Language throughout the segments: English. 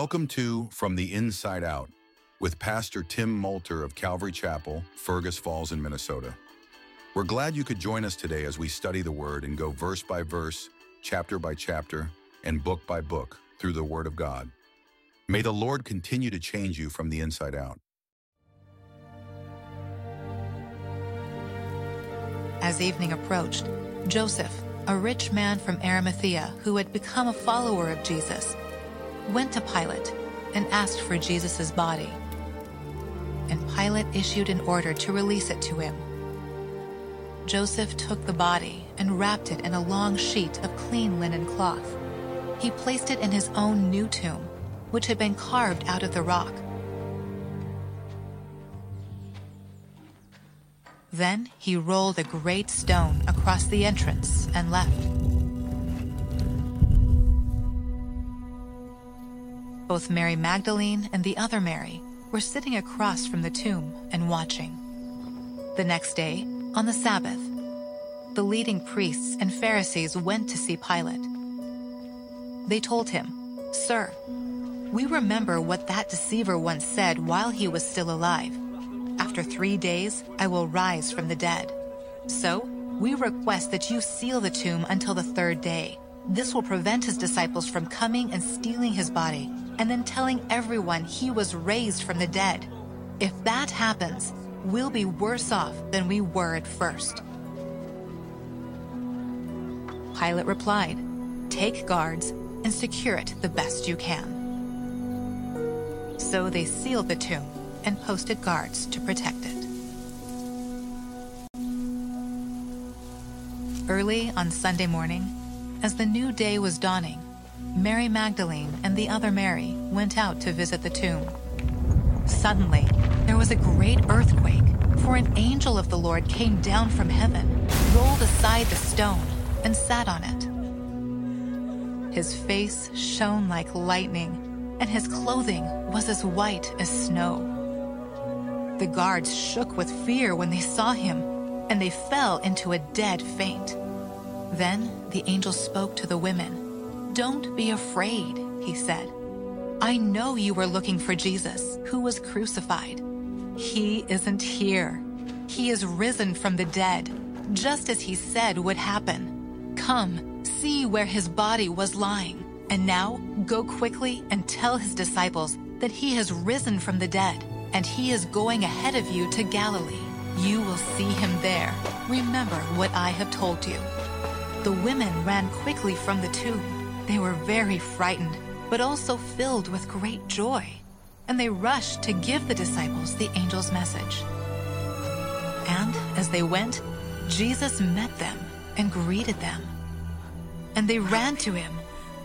Welcome to From the Inside Out with Pastor Tim Moulter of Calvary Chapel, Fergus Falls in Minnesota. We're glad you could join us today as we study the Word and go verse by verse, chapter by chapter, and book by book through the Word of God. May the Lord continue to change you from the inside out. As evening approached, Joseph, a rich man from Arimathea who had become a follower of Jesus, went to Pilate and asked for Jesus' body. And Pilate issued an order to release it to him. Joseph took the body and wrapped it in a long sheet of clean linen cloth. He placed it in his own new tomb, which had been carved out of the rock. Then he rolled a great stone across the entrance and left. Both Mary Magdalene and the other Mary were sitting across from the tomb and watching. The next day, on the Sabbath, the leading priests and Pharisees went to see Pilate. They told him, Sir, we remember what that deceiver once said while he was still alive. After three days, I will rise from the dead. So, we request that you seal the tomb until the third day. This will prevent his disciples from coming and stealing his body and then telling everyone he was raised from the dead. If that happens, we'll be worse off than we were at first. Pilate replied, Take guards and secure it the best you can. So they sealed the tomb and posted guards to protect it. Early on Sunday morning, as the new day was dawning, Mary Magdalene and the other Mary went out to visit the tomb. Suddenly, there was a great earthquake, for an angel of the Lord came down from heaven, rolled aside the stone, and sat on it. His face shone like lightning, and his clothing was as white as snow. The guards shook with fear when they saw him, and they fell into a dead faint. Then the angel spoke to the women. Don't be afraid, he said. I know you were looking for Jesus, who was crucified. He isn't here. He is risen from the dead, just as he said would happen. Come, see where his body was lying. And now go quickly and tell his disciples that he has risen from the dead, and he is going ahead of you to Galilee. You will see him there. Remember what I have told you. The women ran quickly from the tomb they were very frightened, but also filled with great joy, and they rushed to give the disciples the angel's message. And as they went, Jesus met them and greeted them. And they ran to him,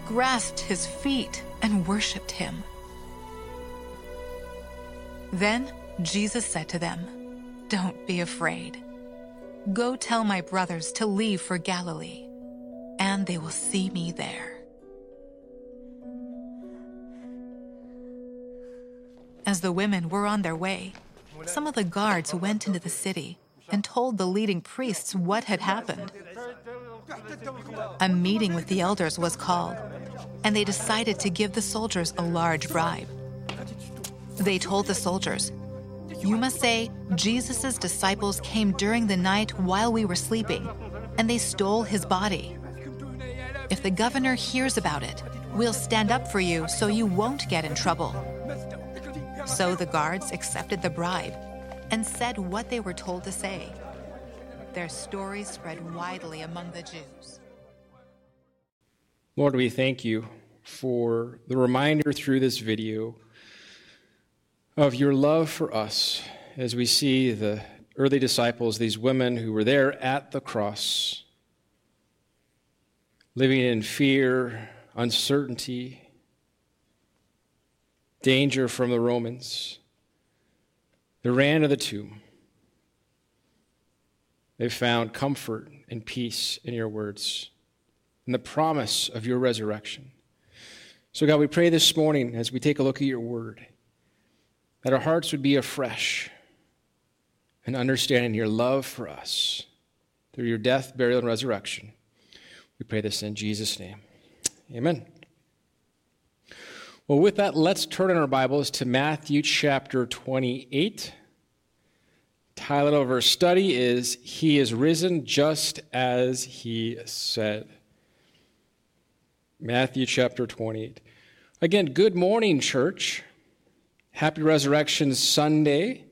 grasped his feet, and worshiped him. Then Jesus said to them, Don't be afraid. Go tell my brothers to leave for Galilee, and they will see me there. As the women were on their way, some of the guards went into the city and told the leading priests what had happened. A meeting with the elders was called, and they decided to give the soldiers a large bribe. They told the soldiers, You must say, Jesus' disciples came during the night while we were sleeping, and they stole his body. If the governor hears about it, we'll stand up for you so you won't get in trouble. So the guards accepted the bribe and said what they were told to say. Their story spread widely among the Jews. Lord, we thank you for the reminder through this video of your love for us as we see the early disciples, these women who were there at the cross, living in fear, uncertainty, danger from the Romans. They ran to the tomb. They found comfort and peace in your words and the promise of your resurrection. So, God, we pray this morning as we take a look at your word that our hearts would be afresh and understanding your love for us through your death, burial, and resurrection. We pray this in Jesus' name. Amen. Well, with that, let's turn in our Bibles to Matthew chapter 28. Title of our study is He is Risen Just as He Said. Matthew chapter 28. Again, good morning, church. Happy Resurrection Sunday.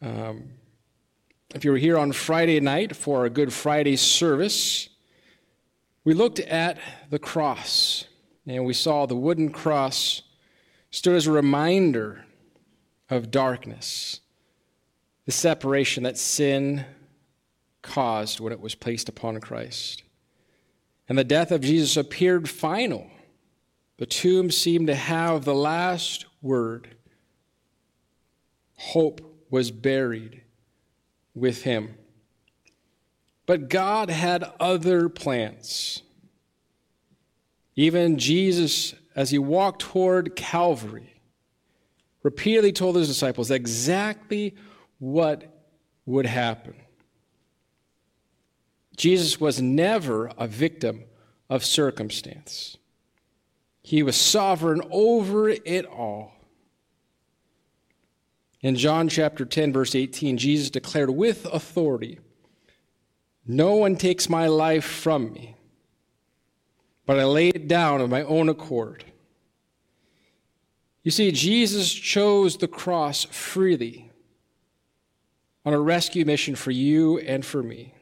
Um, if you were here on Friday night for our Good Friday service, we looked at the cross and we saw the wooden cross stood as a reminder of darkness, the separation that sin caused when it was placed upon Christ. And the death of Jesus appeared final. The tomb seemed to have the last word. Hope was buried with him. But God had other plans. Even Jesus, as he walked toward Calvary, repeatedly told his disciples exactly what would happen. Jesus was never a victim of circumstance. He was sovereign over it all. In John chapter 10, verse 18, Jesus declared with authority No one takes my life from me but I laid it down of my own accord. You see, Jesus chose the cross freely on a rescue mission for you and for me,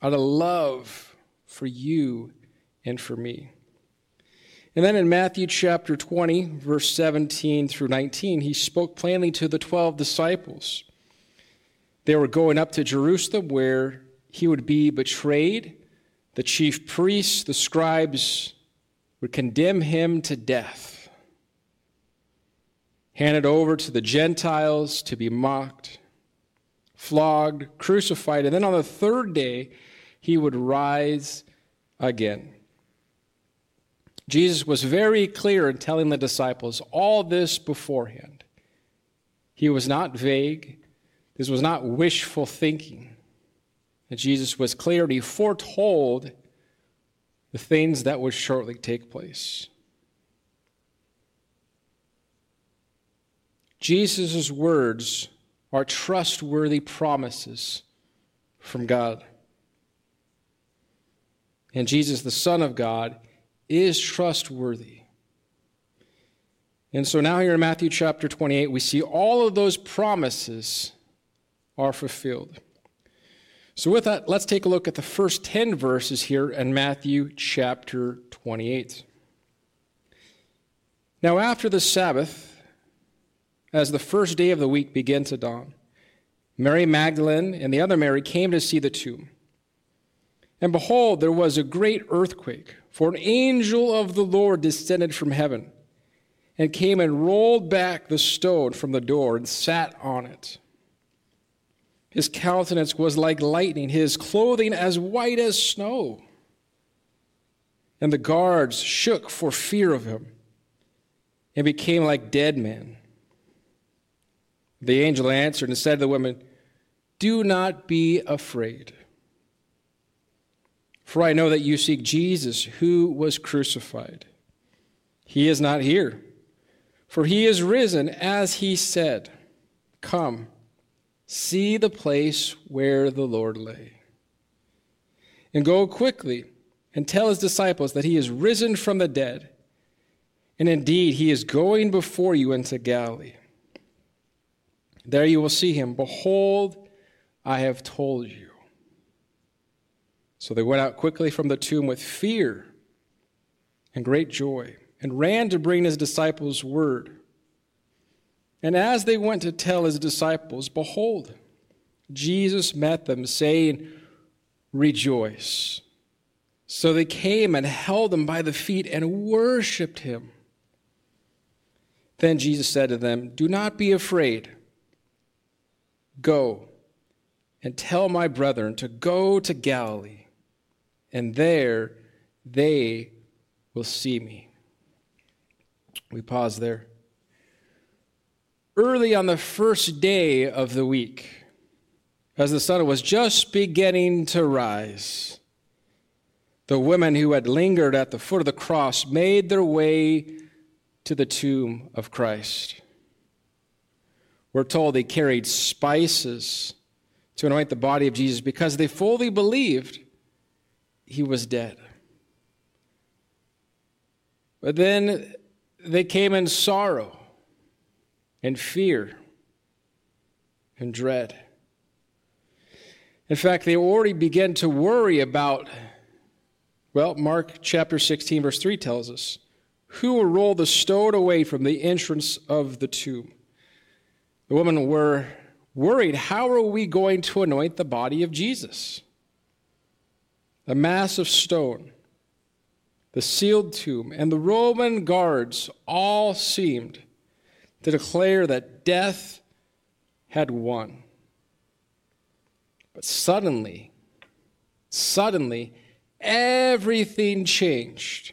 out of love for you and for me. And then in Matthew chapter 20, verse 17 through 19, he spoke plainly to the 12 disciples. They were going up to Jerusalem where he would be betrayed the chief priests, the scribes, would condemn him to death, handed over to the Gentiles to be mocked, flogged, crucified, and then on the third day, he would rise again. Jesus was very clear in telling the disciples all this beforehand. He was not vague. This was not wishful thinking Jesus was clear he foretold the things that would shortly take place. Jesus' words are trustworthy promises from God. And Jesus, the Son of God, is trustworthy. And so now, here in Matthew chapter 28, we see all of those promises are fulfilled. So, with that, let's take a look at the first 10 verses here in Matthew chapter 28. Now, after the Sabbath, as the first day of the week began to dawn, Mary Magdalene and the other Mary came to see the tomb. And behold, there was a great earthquake, for an angel of the Lord descended from heaven and came and rolled back the stone from the door and sat on it. His countenance was like lightning, his clothing as white as snow. And the guards shook for fear of him and became like dead men. The angel answered and said to the women, Do not be afraid. For I know that you seek Jesus who was crucified. He is not here, for he is risen as he said. Come See the place where the Lord lay. And go quickly and tell his disciples that he is risen from the dead. And indeed, he is going before you into Galilee. There you will see him. Behold, I have told you. So they went out quickly from the tomb with fear and great joy and ran to bring his disciples word. And as they went to tell his disciples, behold, Jesus met them, saying, Rejoice. So they came and held him by the feet and worshiped him. Then Jesus said to them, Do not be afraid. Go and tell my brethren to go to Galilee, and there they will see me. We pause there early on the first day of the week, as the sun was just beginning to rise, the women who had lingered at the foot of the cross made their way to the tomb of Christ. We're told they carried spices to anoint the body of Jesus because they fully believed he was dead. But then they came in sorrow and fear and dread. In fact, they already began to worry about, well, Mark chapter 16, verse 3 tells us, who will roll the stone away from the entrance of the tomb? The women were worried how are we going to anoint the body of Jesus? The massive stone, the sealed tomb, and the Roman guards all seemed to declare that death had won. But suddenly, suddenly, everything changed.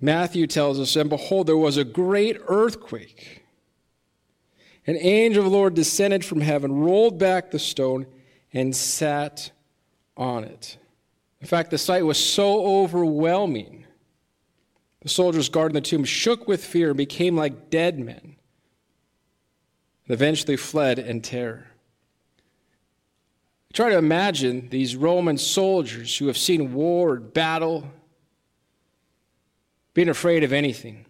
Matthew tells us, and behold, there was a great earthquake an angel of the Lord descended from heaven, rolled back the stone, and sat on it. In fact, the sight was so overwhelming. The soldiers guarding the tomb shook with fear and became like dead men. And eventually fled in terror. Try to imagine these Roman soldiers who have seen war, and battle, being afraid of anything.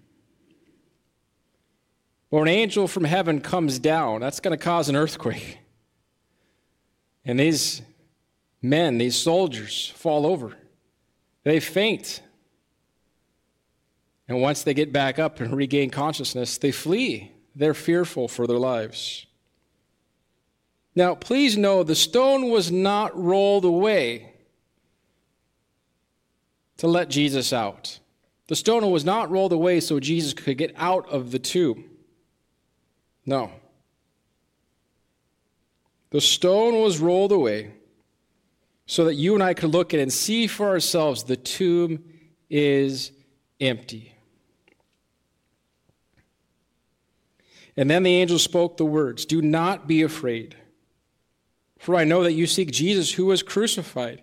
Or an angel from heaven comes down, that's going to cause an earthquake. And these men, these soldiers, fall over. They faint. And once they get back up and regain consciousness, they flee. They're fearful for their lives. Now, please know the stone was not rolled away to let Jesus out. The stone was not rolled away so Jesus could get out of the tomb. No. The stone was rolled away so that you and I could look at and see for ourselves the tomb is empty. And then the angel spoke the words Do not be afraid, for I know that you seek Jesus who was crucified.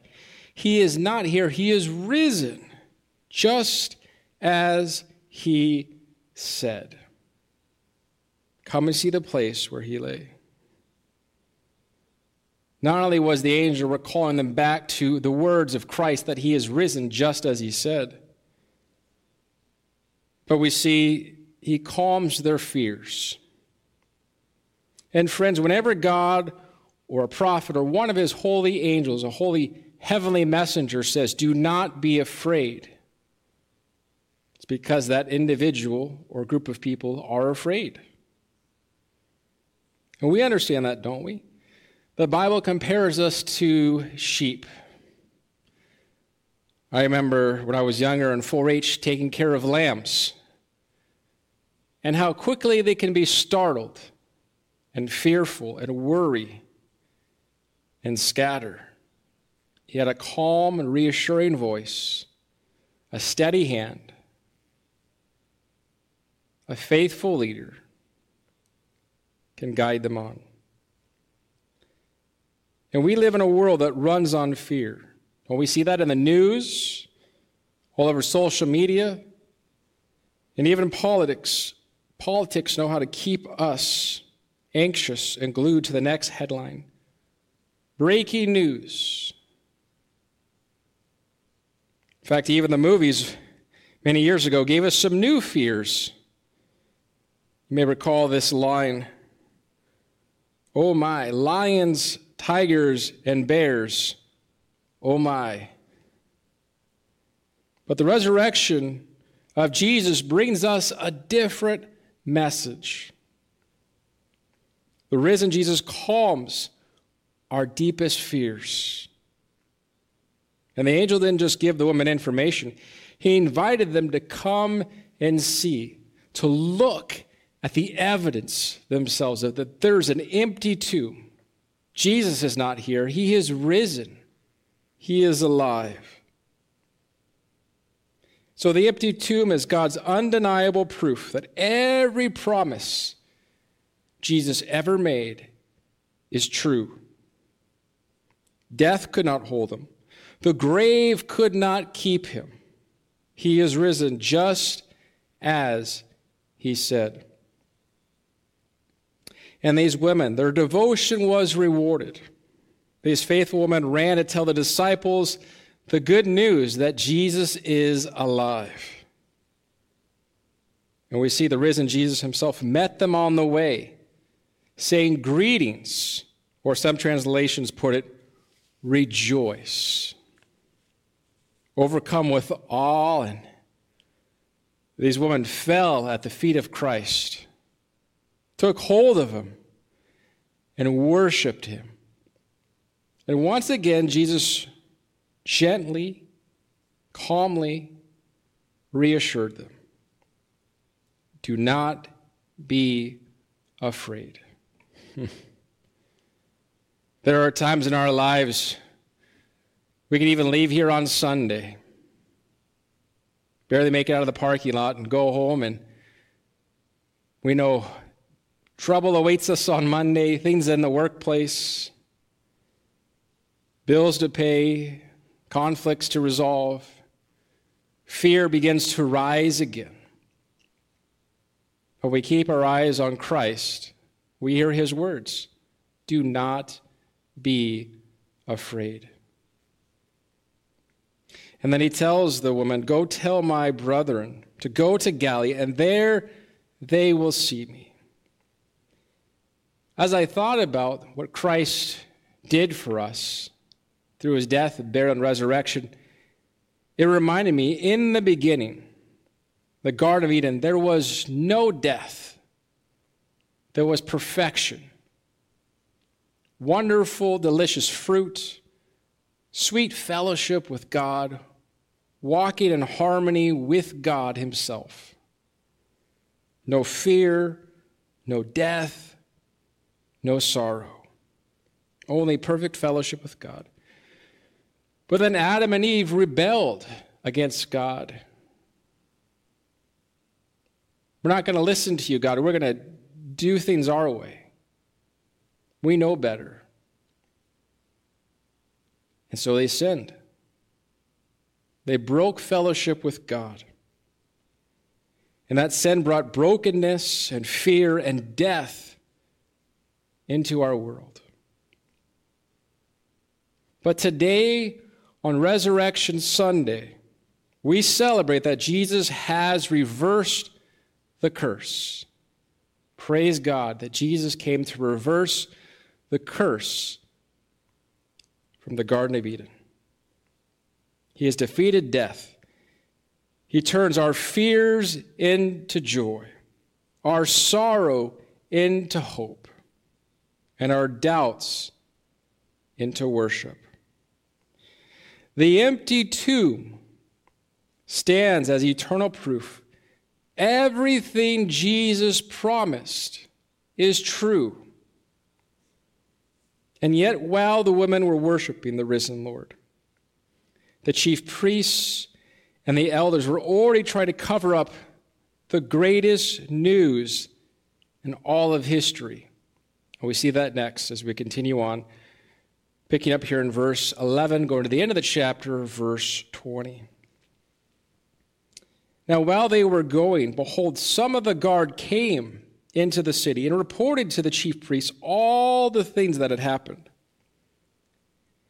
He is not here, he is risen, just as he said. Come and see the place where he lay. Not only was the angel recalling them back to the words of Christ that he is risen just as he said, but we see he calms their fears. And friends, whenever God or a prophet or one of his holy angels, a holy heavenly messenger says, Do not be afraid, it's because that individual or group of people are afraid. And we understand that, don't we? The Bible compares us to sheep. I remember when I was younger in 4 H taking care of lambs and how quickly they can be startled and fearful and worry and scatter. He had a calm and reassuring voice, a steady hand, a faithful leader can guide them on. And we live in a world that runs on fear. When we see that in the news, all over social media, and even politics, politics know how to keep us anxious and glued to the next headline. Breaking news. In fact, even the movies many years ago gave us some new fears. You may recall this line Oh my, lions, tigers, and bears. Oh my. But the resurrection of Jesus brings us a different message. The risen Jesus calms our deepest fears. And the angel didn't just give the woman information, he invited them to come and see, to look at the evidence themselves of that there's an empty tomb. Jesus is not here, he is risen, he is alive. So the empty tomb is God's undeniable proof that every promise Jesus ever made is true. Death could not hold him. The grave could not keep him. He is risen just as he said. And these women, their devotion was rewarded. These faithful women ran to tell the disciples the good news that Jesus is alive. And we see the risen Jesus himself met them on the way, saying, Greetings, or some translations put it, rejoice. Overcome with awe, and these women fell at the feet of Christ, took hold of him, and worshiped him. And once again, Jesus gently, calmly reassured them do not be afraid. there are times in our lives we can even leave here on Sunday, barely make it out of the parking lot and go home, and we know trouble awaits us on Monday, things in the workplace, bills to pay, conflicts to resolve. Fear begins to rise again. But we keep our eyes on Christ. We hear his words Do not be afraid. And then he tells the woman, Go tell my brethren to go to Galilee, and there they will see me. As I thought about what Christ did for us through his death, burial, and resurrection, it reminded me in the beginning, the Garden of Eden, there was no death, there was perfection. Wonderful, delicious fruit, sweet fellowship with God, walking in harmony with God Himself. No fear, no death, no sorrow. Only perfect fellowship with God. But then Adam and Eve rebelled against God. We're not going to listen to you, God. We're going to do things our way. We know better. And so they sinned. They broke fellowship with God. And that sin brought brokenness and fear and death into our world. But today, on Resurrection Sunday, we celebrate that Jesus has reversed the curse. Praise God that Jesus came to reverse the curse from the Garden of Eden. He has defeated death. He turns our fears into joy, our sorrow into hope, and our doubts into worship. The empty tomb stands as eternal proof. Everything Jesus promised is true. And yet, while the women were worshiping the risen Lord, the chief priests and the elders were already trying to cover up the greatest news in all of history. And we see that next as we continue on Picking up here in verse 11, going to the end of the chapter, verse 20. Now, while they were going, behold, some of the guard came into the city and reported to the chief priests all the things that had happened.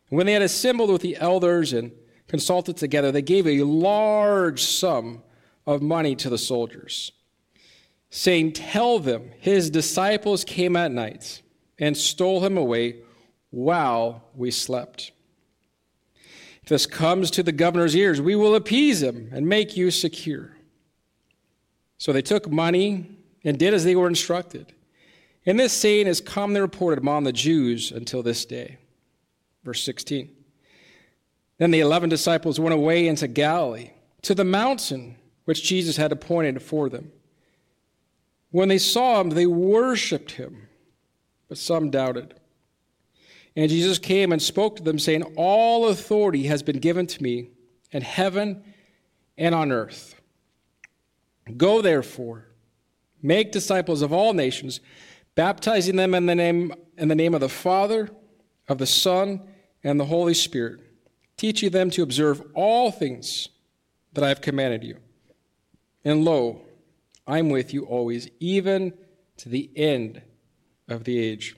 When they had assembled with the elders and consulted together, they gave a large sum of money to the soldiers, saying, Tell them his disciples came at night and stole him away while we slept. If this comes to the governor's ears, we will appease him and make you secure. So they took money and did as they were instructed. And this saying is commonly reported among the Jews until this day. Verse 16. Then the eleven disciples went away into Galilee, to the mountain which Jesus had appointed for them. When they saw him, they worshiped him, but some doubted. And Jesus came and spoke to them, saying, All authority has been given to me in heaven and on earth. Go therefore, make disciples of all nations, baptizing them in the name, in the name of the Father, of the Son, and the Holy Spirit, teaching them to observe all things that I have commanded you. And lo, I'm with you always, even to the end of the age.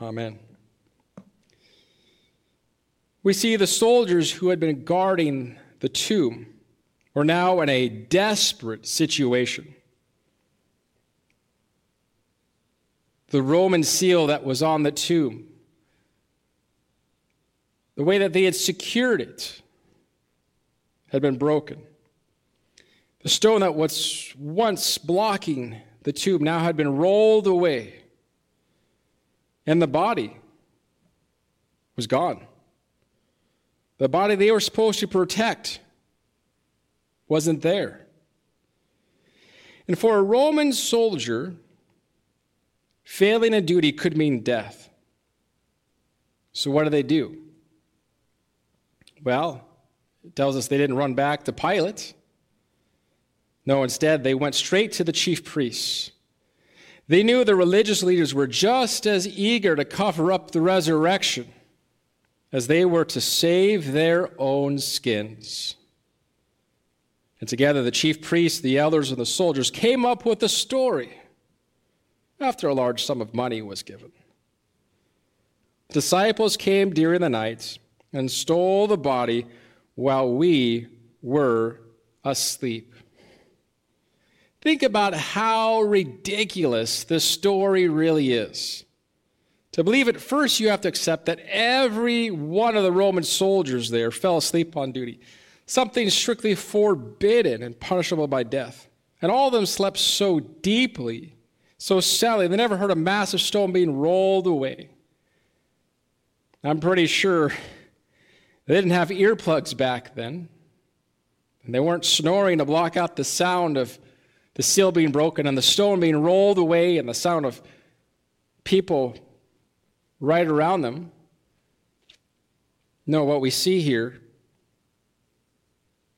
Amen. We see the soldiers who had been guarding the tomb were now in a desperate situation. The Roman seal that was on the tomb, the way that they had secured it, had been broken. The stone that was once blocking the tomb now had been rolled away, and the body was gone. The body they were supposed to protect wasn't there. And for a Roman soldier, failing a duty could mean death. So, what do they do? Well, it tells us they didn't run back to Pilate. No, instead, they went straight to the chief priests. They knew the religious leaders were just as eager to cover up the resurrection as they were to save their own skins. And together, the chief priests, the elders, and the soldiers came up with a story after a large sum of money was given. Disciples came during the night and stole the body while we were asleep. Think about how ridiculous this story really is. To believe it, first you have to accept that every one of the Roman soldiers there fell asleep on duty, something strictly forbidden and punishable by death. And all of them slept so deeply, so soundly, they never heard a massive stone being rolled away. I'm pretty sure they didn't have earplugs back then. And they weren't snoring to block out the sound of the seal being broken and the stone being rolled away and the sound of people right around them. No, what we see here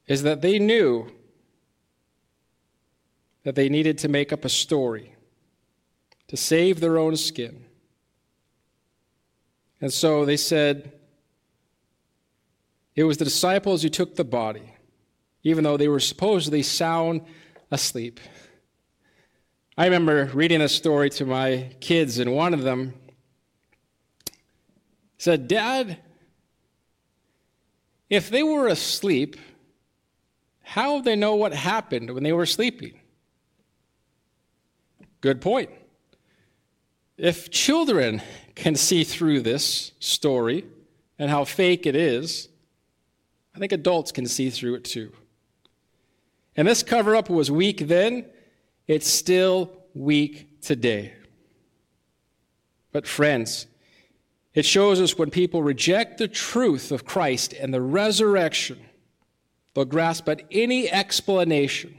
is that they knew that they needed to make up a story to save their own skin. And so they said, it was the disciples who took the body, even though they were supposedly sound asleep. I remember reading a story to my kids, and one of them said, Dad, if they were asleep, how would they know what happened when they were sleeping? Good point. If children can see through this story and how fake it is, I think adults can see through it too. And this cover up was weak then, it's still weak today. But, friends, it shows us when people reject the truth of Christ and the resurrection, they'll grasp at any explanation,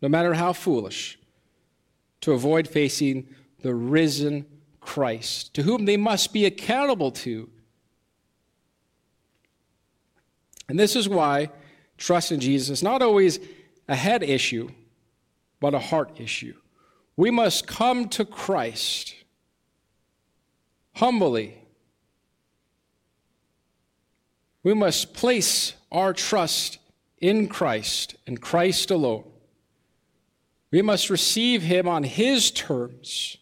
no matter how foolish, to avoid facing the risen Christ, to whom they must be accountable to And this is why trust in Jesus is not always a head issue, but a heart issue. We must come to Christ humbly. We must place our trust in Christ and Christ alone. We must receive Him on His terms.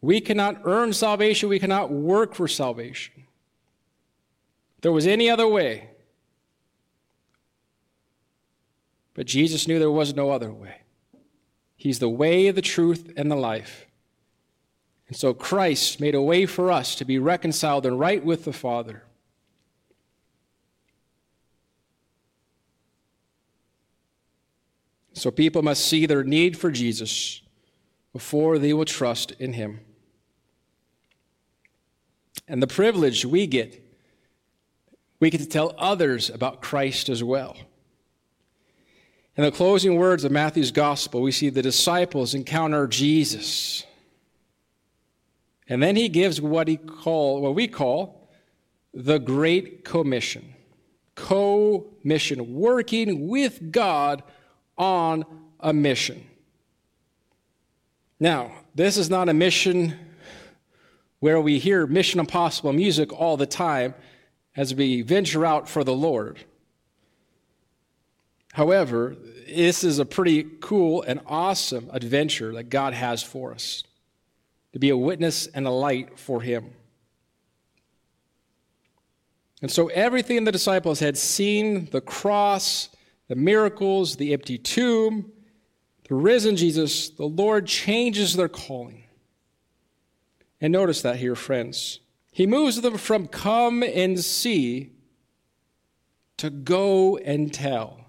We cannot earn salvation, we cannot work for salvation there was any other way. But Jesus knew there was no other way. He's the way, the truth, and the life. And so Christ made a way for us to be reconciled and right with the Father. So people must see their need for Jesus before they will trust in him. And the privilege we get we get to tell others about Christ as well. In the closing words of Matthew's gospel, we see the disciples encounter Jesus. And then he gives what he call what we call the Great Commission. Co-mission, working with God on a mission. Now, this is not a mission where we hear Mission Impossible music all the time as we venture out for the Lord. However, this is a pretty cool and awesome adventure that God has for us to be a witness and a light for Him. And so everything the disciples had seen the cross, the miracles, the empty tomb, the risen Jesus, the Lord changes their calling. And notice that here, friends. He moves them from come and see to go and tell.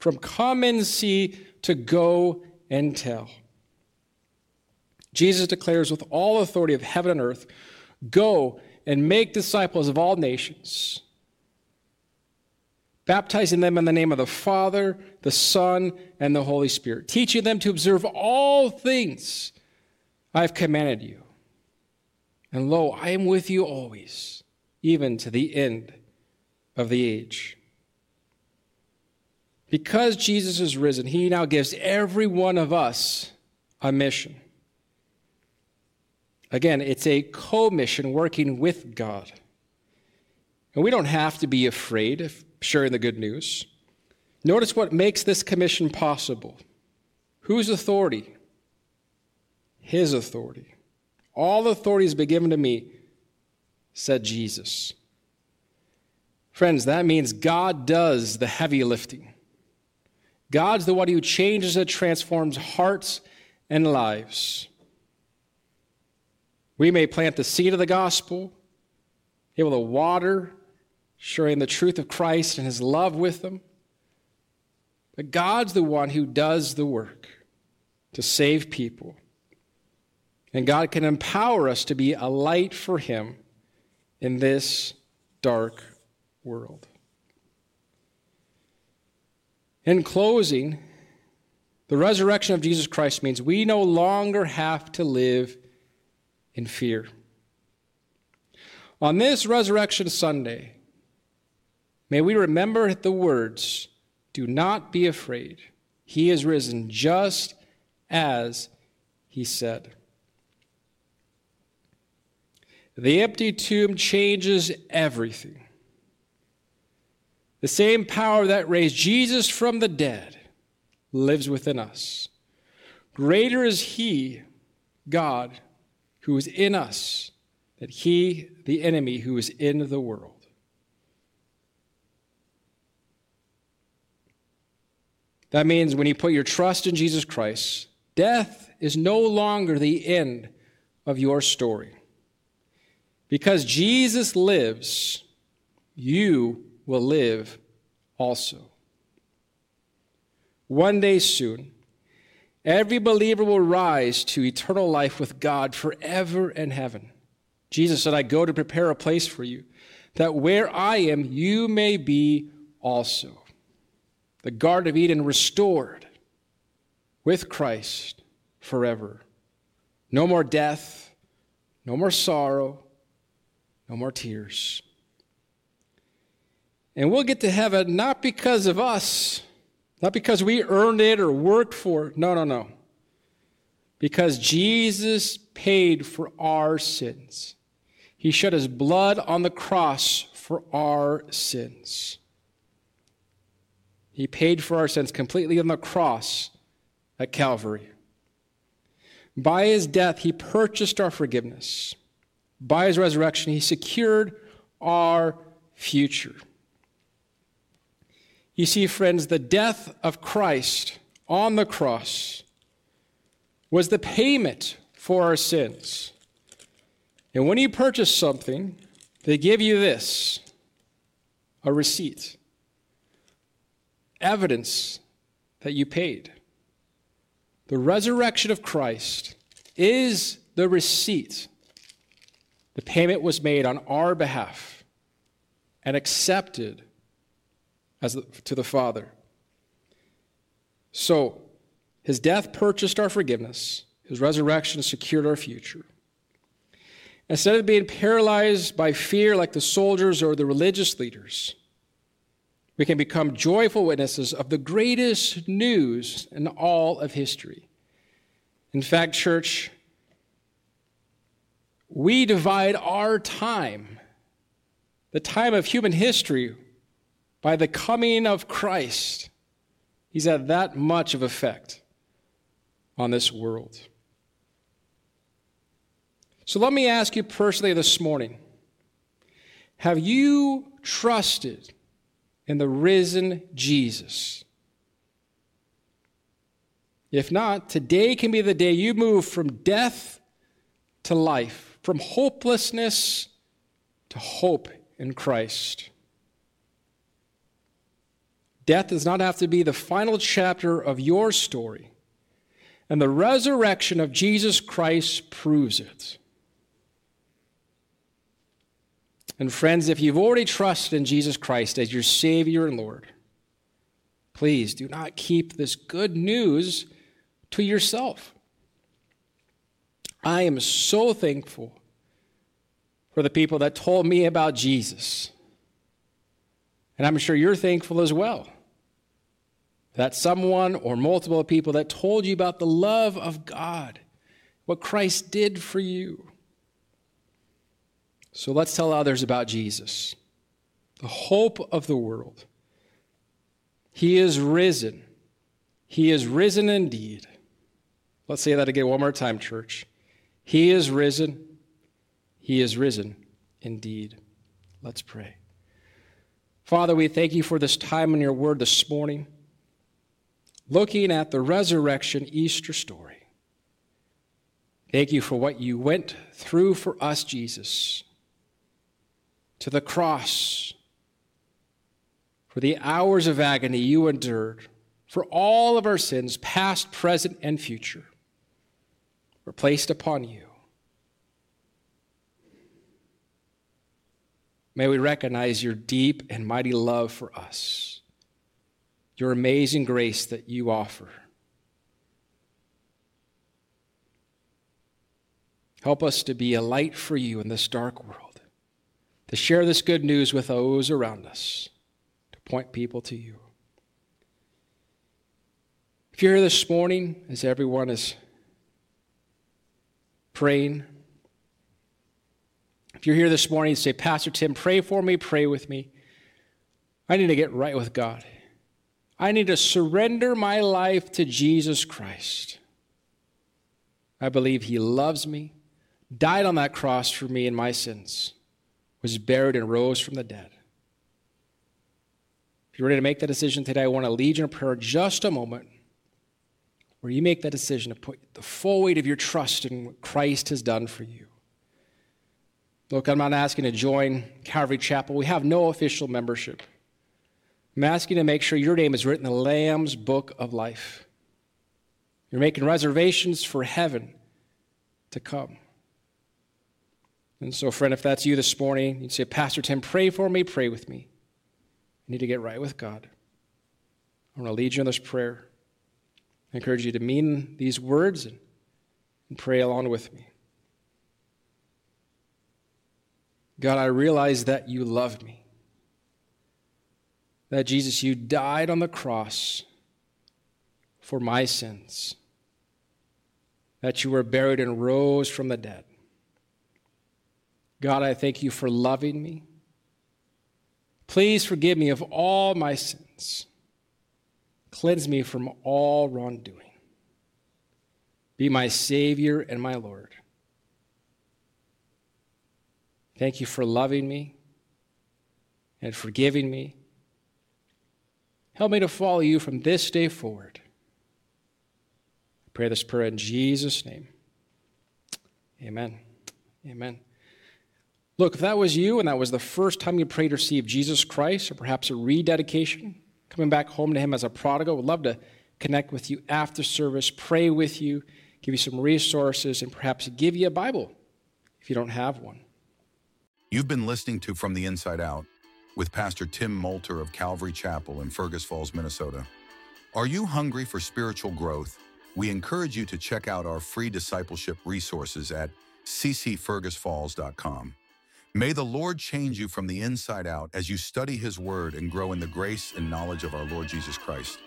From come and see to go and tell. Jesus declares with all authority of heaven and earth go and make disciples of all nations, baptizing them in the name of the Father, the Son, and the Holy Spirit, teaching them to observe all things I have commanded you. And lo, I am with you always, even to the end of the age. Because Jesus is risen, he now gives every one of us a mission. Again, it's a co mission working with God. And we don't have to be afraid of sharing the good news. Notice what makes this commission possible. Whose authority? His authority. All authority has been given to me, said Jesus. Friends, that means God does the heavy lifting. God's the one who changes and transforms hearts and lives. We may plant the seed of the gospel, able to water, sharing the truth of Christ and his love with them. But God's the one who does the work to save people. And God can empower us to be a light for him in this dark world. In closing, the resurrection of Jesus Christ means we no longer have to live in fear. On this Resurrection Sunday, may we remember the words Do not be afraid. He is risen just as he said. The empty tomb changes everything. The same power that raised Jesus from the dead lives within us. Greater is He, God, who is in us that He, the enemy, who is in the world. That means when you put your trust in Jesus Christ, death is no longer the end of your story. Because Jesus lives, you will live also. One day soon, every believer will rise to eternal life with God forever and heaven. Jesus said, I go to prepare a place for you, that where I am, you may be also. The Garden of Eden restored with Christ forever. No more death, no more sorrow, no more tears. And we'll get to heaven not because of us, not because we earned it or worked for it. No, no, no. Because Jesus paid for our sins. He shed his blood on the cross for our sins. He paid for our sins completely on the cross at Calvary. By his death, he purchased our forgiveness. By his resurrection, he secured our future. You see, friends, the death of Christ on the cross was the payment for our sins. And when you purchase something, they give you this a receipt, evidence that you paid. The resurrection of Christ is the receipt the payment was made on our behalf and accepted as the, to the Father. So, his death purchased our forgiveness, his resurrection secured our future. Instead of being paralyzed by fear like the soldiers or the religious leaders, we can become joyful witnesses of the greatest news in all of history. In fact, church, we divide our time, the time of human history, by the coming of Christ, he's had that much of effect on this world. So let me ask you personally this morning have you trusted in the risen Jesus? If not, today can be the day you move from death to life, from hopelessness to hope in Christ. Death does not have to be the final chapter of your story, and the resurrection of Jesus Christ proves it. And friends, if you've already trusted in Jesus Christ as your Savior and Lord, please do not keep this good news to yourself. I am so thankful for the people that told me about Jesus. And I'm sure you're thankful as well that someone or multiple people that told you about the love of God, what Christ did for you. So let's tell others about Jesus, the hope of the world. He is risen. He is risen indeed. Let's say that again one more time, church. He is risen. He is risen indeed. Let's pray. Father, we thank you for this time in your word this morning, looking at the resurrection Easter story. Thank you for what you went through for us, Jesus, to the cross, for the hours of agony you endured, for all of our sins, past, present, and future were placed upon you. May we recognize your deep and mighty love for us, your amazing grace that you offer. Help us to be a light for you in this dark world, to share this good news with those around us, to point people to you. If you're here this morning, as everyone is praying. If you're here this morning say, Pastor Tim, pray for me, pray with me. I need to get right with God. I need to surrender my life to Jesus Christ. I believe He loves me, died on that cross for me and my sins, was buried and rose from the dead. If you're ready to make that decision today, I want to lead you in prayer just a moment where you make that decision to put the full weight of your trust in what Christ has done for you. Look, I'm not asking to join Calvary Chapel. We have no official membership. I'm asking to make sure your name is written in the Lamb's book of life. You're making reservations for heaven to come. And so, friend, if that's you this morning, you'd say, Pastor Tim, pray for me, pray with me. I need to get right with God. I want to lead you in this prayer. I encourage you to mean these words and, and pray along with me. God, I realize that you love me. That Jesus, you died on the cross for my sins. That you were buried and rose from the dead. God, I thank you for loving me. Please forgive me of all my sins. Cleanse me from all wrongdoing. Be my Savior and my Lord. Thank you for loving me and forgiving me. Help me to follow you from this day forward. I pray this prayer in Jesus' name. Amen. Amen. Look, if that was you and that was the first time you prayed to receive Jesus Christ, or perhaps a rededication, coming back home to Him as a prodigal. Would love to connect with you after service, pray with you, give you some resources, and perhaps give you a Bible if you don't have one. You've been listening to From the Inside Out with Pastor Tim Moulter of Calvary Chapel in Fergus Falls, Minnesota. Are you hungry for spiritual growth? We encourage you to check out our free discipleship resources at ccfergusfalls.com. May the Lord change you from the inside out as you study His Word and grow in the grace and knowledge of our Lord Jesus Christ.